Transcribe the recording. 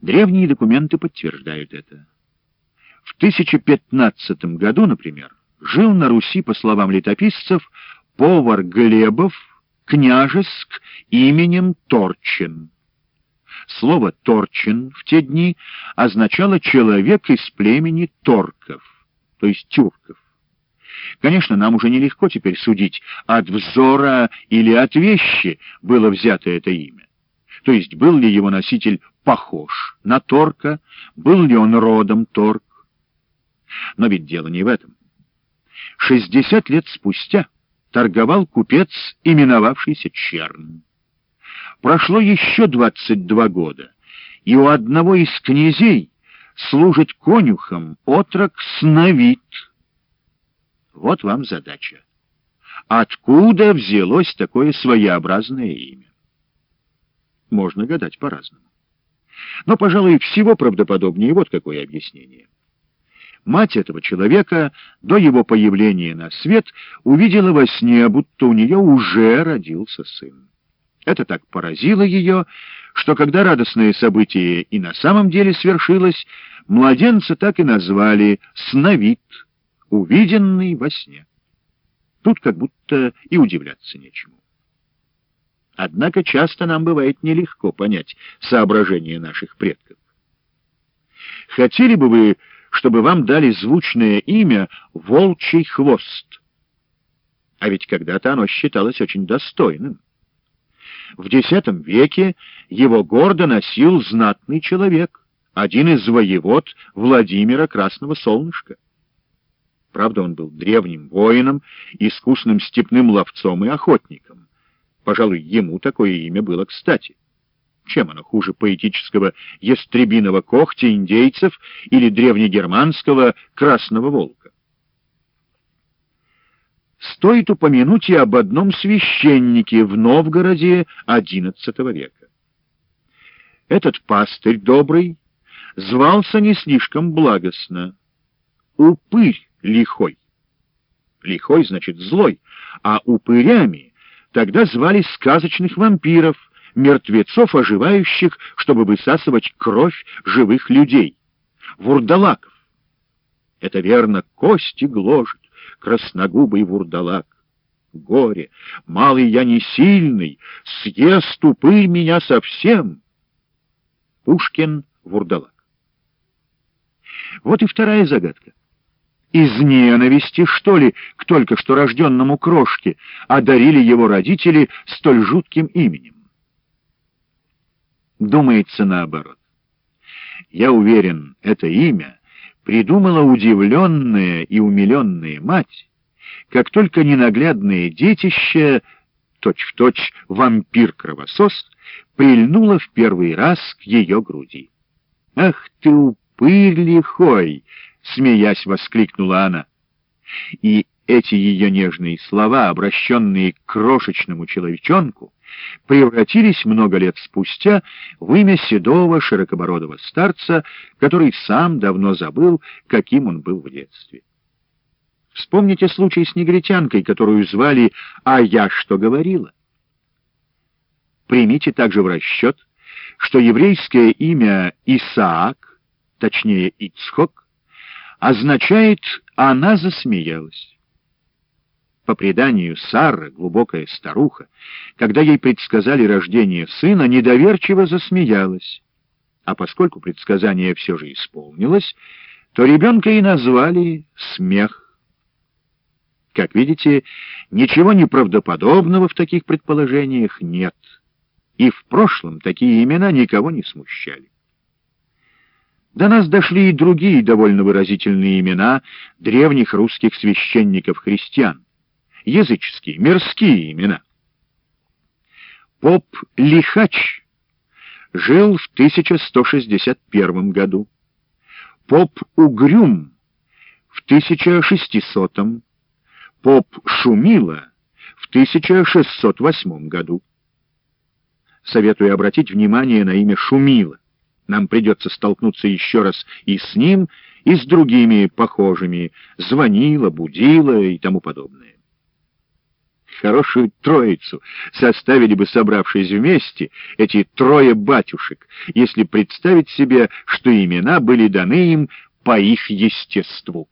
Древние документы подтверждают это. В 1015 году, например, жил на Руси, по словам летописцев, повар Глебов, княжеск именем Торчин. Слово «торчин» в те дни означало «человек из племени торков», то есть тюрков. Конечно, нам уже нелегко теперь судить, от взора или от вещи было взято это имя. То есть был ли его носитель похож на торка, был ли он родом торк. Но ведь дело не в этом. Шестьдесят лет спустя торговал купец, именовавшийся Черн. Прошло еще двадцать два года, и у одного из князей служит конюхом отрок Сновид. Вот вам задача. Откуда взялось такое своеобразное имя? Можно гадать по-разному. Но, пожалуй, всего правдоподобнее вот какое объяснение. Мать этого человека до его появления на свет увидела во сне, будто у нее уже родился сын. Это так поразило ее, что когда радостное событие и на самом деле свершилось, младенца так и назвали «сновид», увиденный во сне. Тут как будто и удивляться нечему. Однако часто нам бывает нелегко понять соображения наших предков. Хотели бы вы, чтобы вам дали звучное имя «Волчий хвост»? А ведь когда-то оно считалось очень достойным. В X веке его гордо носил знатный человек, один из воевод Владимира Красного Солнышка. Правда, он был древним воином, искусным степным ловцом и охотником. Пожалуй, ему такое имя было кстати. Чем оно хуже поэтического ястребиного когтя индейцев или древнегерманского красного волка? стоит упомянуть и об одном священнике в Новгороде XI века. Этот пастырь добрый звался не слишком благостно. Упырь лихой. Лихой значит злой, а упырями тогда звали сказочных вампиров, мертвецов, оживающих, чтобы высасывать кровь живых людей. Вурдалаков. Это верно, кости гложет красногубый вурдалак. Горе, малый я не сильный, съест упырь меня совсем. Пушкин, вурдалак. Вот и вторая загадка. Из ненависти, что ли, к только что рожденному крошке одарили его родители столь жутким именем? Думается наоборот. Я уверен, это имя придумала удивленная и умиленная мать, как только ненаглядное детище, точь-в-точь вампир-кровосос, прильнуло в первый раз к ее груди. «Ах ты, упырь лихой!» — смеясь воскликнула она. И эти ее нежные слова, обращенные к крошечному человечонку, превратились много лет спустя в имя седого широкобородого старца, который сам давно забыл, каким он был в детстве. Вспомните случай с негритянкой, которую звали «А я что говорила?». Примите также в расчет, что еврейское имя Исаак, точнее Ицхок, означает «она засмеялась». По преданию, Сара, глубокая старуха, когда ей предсказали рождение сына, недоверчиво засмеялась. А поскольку предсказание все же исполнилось, то ребенка и назвали «Смех». Как видите, ничего неправдоподобного в таких предположениях нет. И в прошлом такие имена никого не смущали. До нас дошли и другие довольно выразительные имена древних русских священников-христиан языческие, мирские имена. Поп Лихач жил в 1161 году. Поп Угрюм в 1600, поп Шумила в 1608 году. Советую обратить внимание на имя Шумила. Нам придется столкнуться еще раз и с ним, и с другими похожими, звонила, будила и тому подобное. хорошую троицу составили бы, собравшись вместе, эти трое батюшек, если представить себе, что имена были даны им по их естеству.